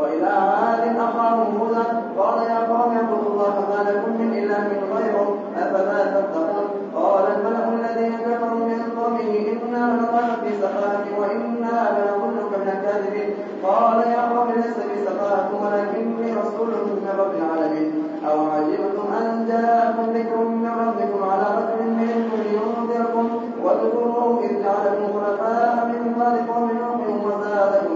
وإلى عاد أخاهم هودا قال يا قوم اعبدوا الله ما لكم من إله غيره أفلا تتقون؟ قال الملأ الذين كفروا من قومه إنا لنراك في سفاهة وإنا لنظنك من الكاذبين. قال يا قوم ليس بي سفاهة ولكني رسول من رب العالمين. أو عجبتم أن جاءكم ذكر من ربكم على رجل منكم لينذركم واذكروا إذ جعلكم خلفاء من بعد قوم نوح وزادكم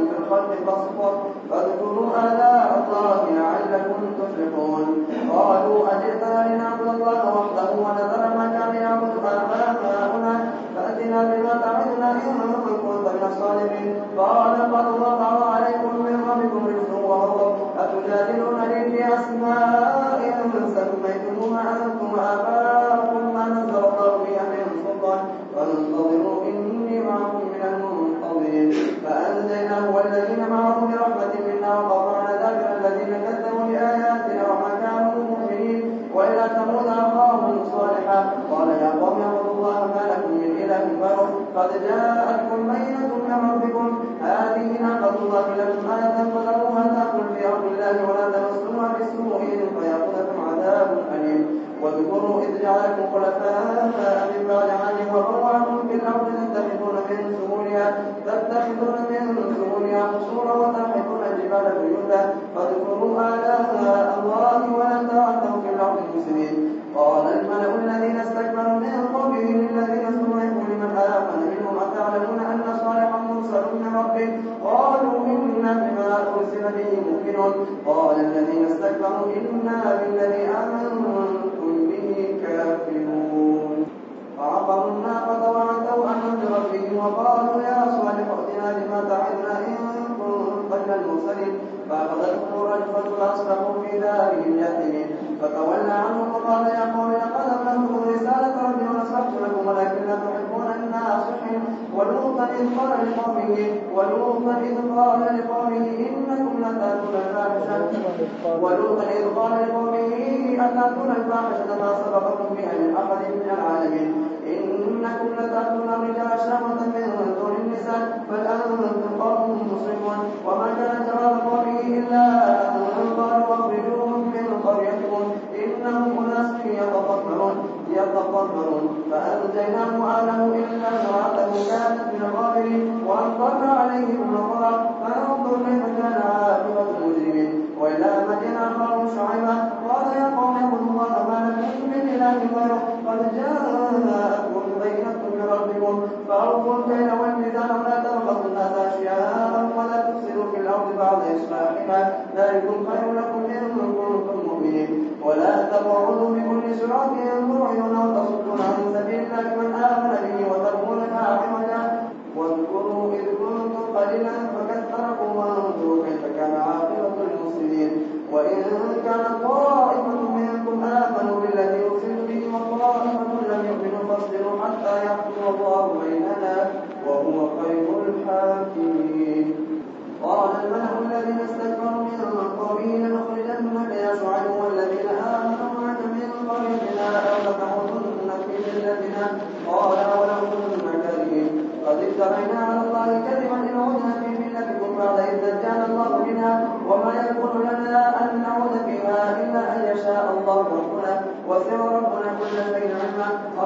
بسطا فاذكروا آلاء تتخذون من سهولها قصورا وتنحتون الجبال بيوتا فاذكروا آلاء الله ولا تعثوا في الأرض المسلمين قال الملأ الذين استكبروا من قومه للذين استضعفوا لمن آمن منهم أتعلمون أن صالحا مرسل من ربه؟ قالوا إنا بما أرسل به مؤمنون. قال الذين استكبروا إنا بالذي ربهم وقالوا يا صالح ائتنا بما تعدنا إن كنت من المرسلين. فأخذتهم الرجفة فأصبحوا في دارهم جاثمين فتولى عنهم وقال يا قوم لقد أبلغتكم رسالة ربي ونصحت لكم ولكن لا تحبون الناصحين ولوطا إذ قال لقومه ولوطا إذ قال لقومه إنكم لتأتون الفاحشة. ولوطا إذ قال لقومه أتأتون الفاحشة ما سبقكم بها من أحد من العالمين. إنكم لتأتون شهوة من دون النساء بل أنتم قوم مسلمون وما كان جواب قومه إلا أن قالوا أخرجوهم من قريتكم إنهم أناس يتطهرون يتطهرون فأنجيناه وأهله إلا امرأته كانت من الغابرين وأمطرنا عليهم مطرا فانظر كيف كان عاقبة المجرمين وإلى مدين أخاهم شعيبا قال يا قوم اعبدوا الله ما لكم من إله غيره قد جاءكم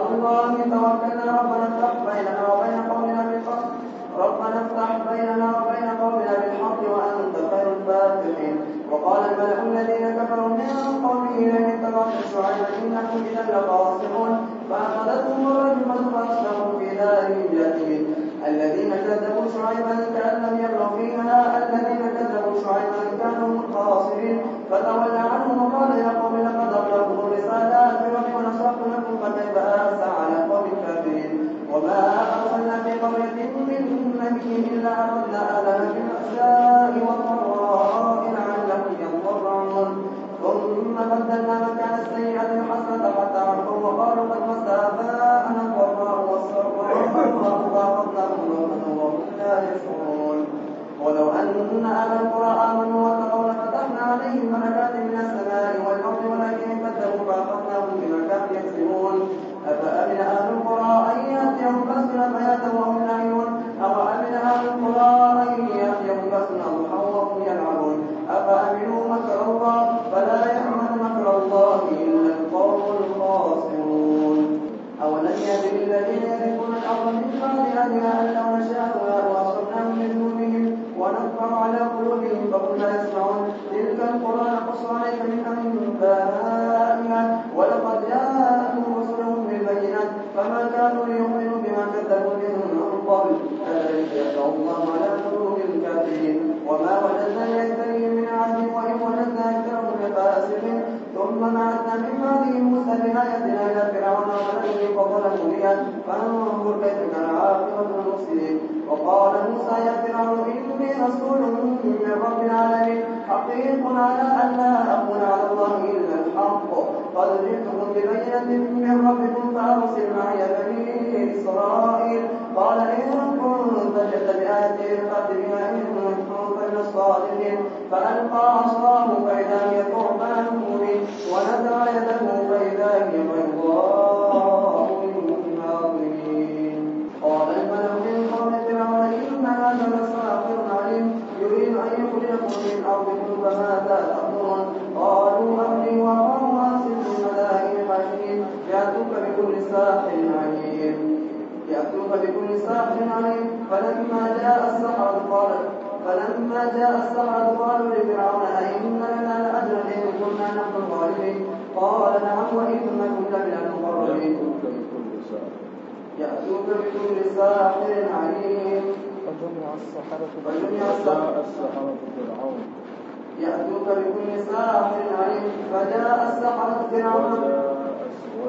توكلنا ربنا افتح بيننا وبين قومنا ربنا افتح بيننا وبين قومنا بالحق وأنت خير الفاتحين. وقال الملأ الذين كفروا من قومه لئن اتبعتم شعيبا إنكم إذا لخاسرون. فأخذتهم الرجفة فأصبحوا في دارهم جاثمين الذين كذبوا شعيبا كأن حقيق على أن لا أقول على الله إلا الحق. قد جئتكم ببينة من ربكم فأرسل معي بني إسرائيل. قال إن كنت جئت بآية فأت بها إن كنت من الصادقين. فألقى عصاه فإذا هي قربان مبين ونزع يده فإذا هي بصاحب عليه فلما جاء السحرة قال فلما جاء السحرة قالوا لفرعون أئن لنا لأجرا إن كنا نحن الغالبين؟ قال نعم وإنكم لمن المقربين. يأتوك بكل ساحر عليم. فجمع السحرة فرعون يأتوك بكل ساحر عليم. فجاء السحرة فرعون.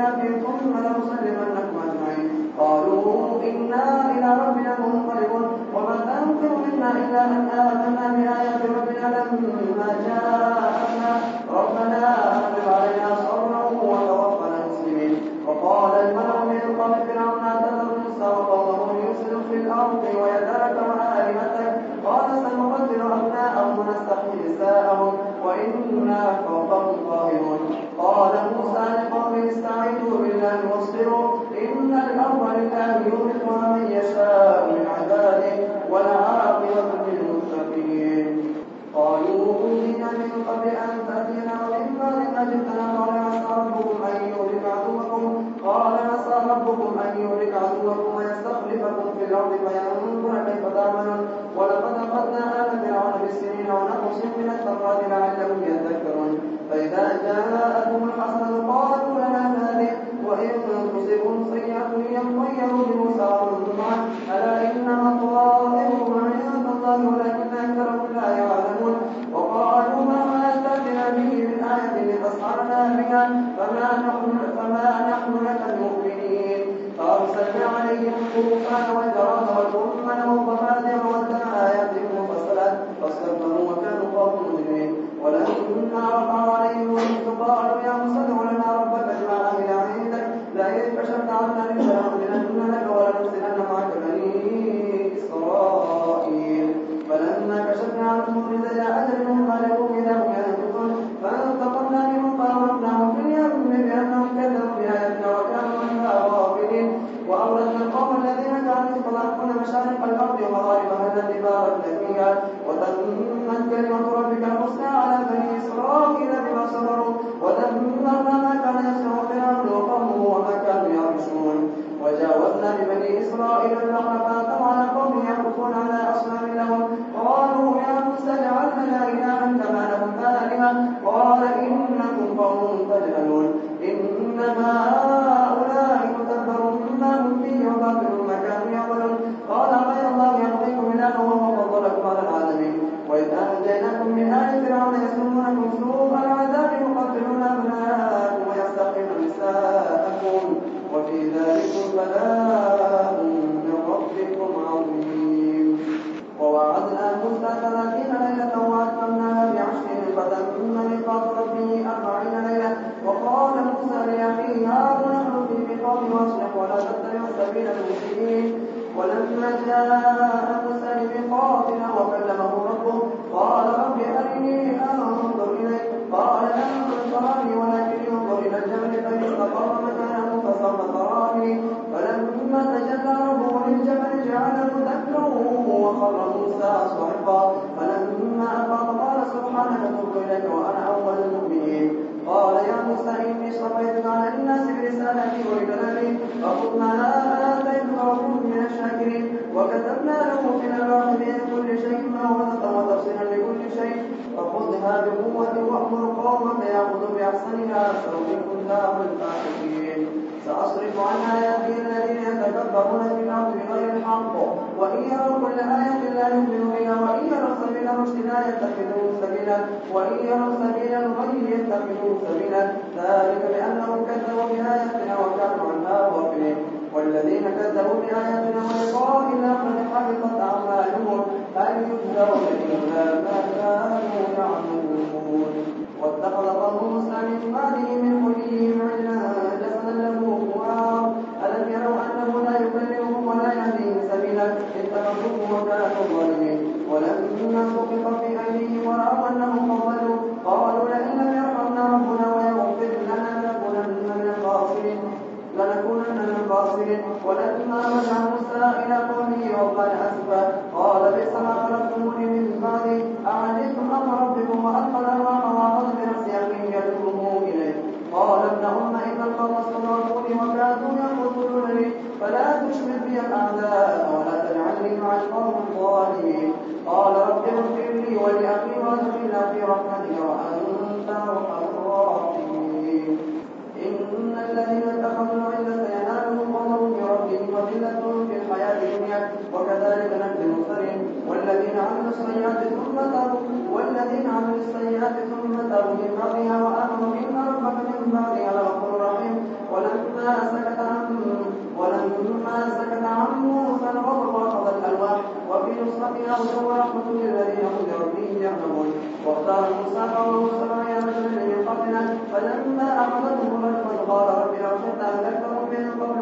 إنا بكم ولنسلمن لكم أجمعين قالوا إنا إلى ربنا منقلبون وما أنتم منا إلا أن آمنا قالوا أذن من قبل أن تأتينا من بعد ما عسى ربكم أن يهلك عدوكم قال عسى ربكم أن يهلك عدوكم ويستخلفكم في الأرض فينظر كيف تعملون ولقد أخذنا آل فرعون بالسنين ونقص من الثمرات لعلهم يذكرون فإذا جاءتهم الحسنة قال قال يوسف قالوا يا موسى آية لا يؤمنوا بها وإن يروا سبيل الرشد لا يتخذوه سبيلا وإن يروا سبيل الغي يتخذوه سبيلا. ذلك بأنهم كذبوا بآياتنا وكانوا عنها غافلين والذين كذبوا بآياتنا ولقاء الآخرة حبطت وذلة في الحياة الدنيا وكذلك نجزي المرسلين والذين عملوا السيئات ثم تابوا والذين عملوا السيئات ثم تابوا من بعدها وآمنوا إن ربك من بعدها لغفور رحيم. ولما سكت عن ولما سكت عن موسى الغضب أخذ الألواح وفي نصرتها هدى ورحمة للذين هم بربهم يعلمون واختار موسى قومه سبعين رجلا من قبلنا فلما أخذتهم الرجفة قال رب لو شئت أهلكتهم من قبل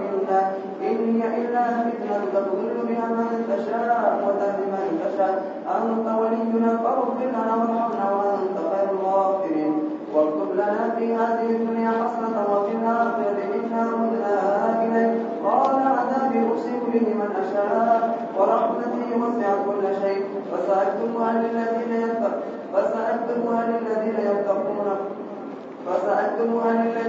منا إن هي إلا تضل بها تشاء تشاء أنت ولينا فاغفر لنا وأنت خير واكتب لنا في هذه الدنيا حسنة وفي الآخرة إليك. قال عذابي به من أشاء. ورحمتي كل شيء. للذين يتقون فسأكتبها للذين يتقون فسأكتبها للذين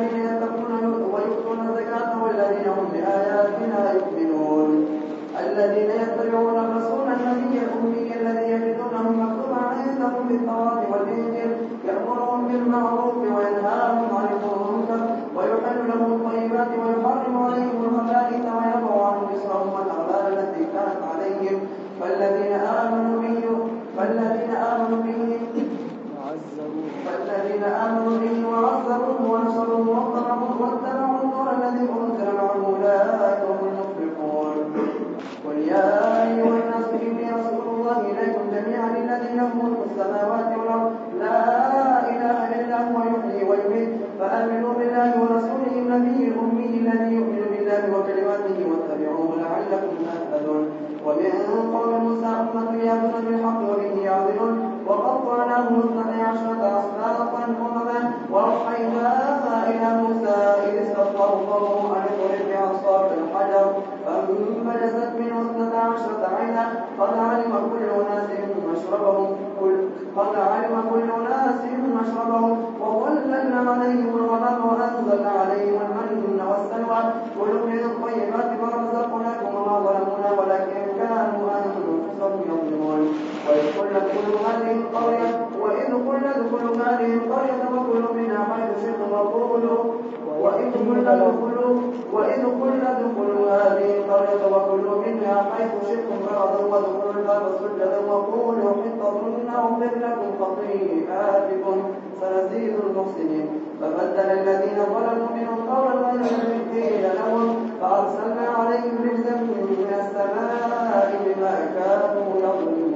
قلنا ادخلوا وإذ قلنا ادخلوا هذه القرية وكلوا منها حيث شئتم فرضا وادخلوا الباب سجدا وقولوا حطة نغفر لكم خطيئاتكم سنزيد المحسنين. فبدل الذين ظلموا منهم قولا غير قيل لهم فأرسلنا عليهم رجزا من السماء بما كانوا يظلمون.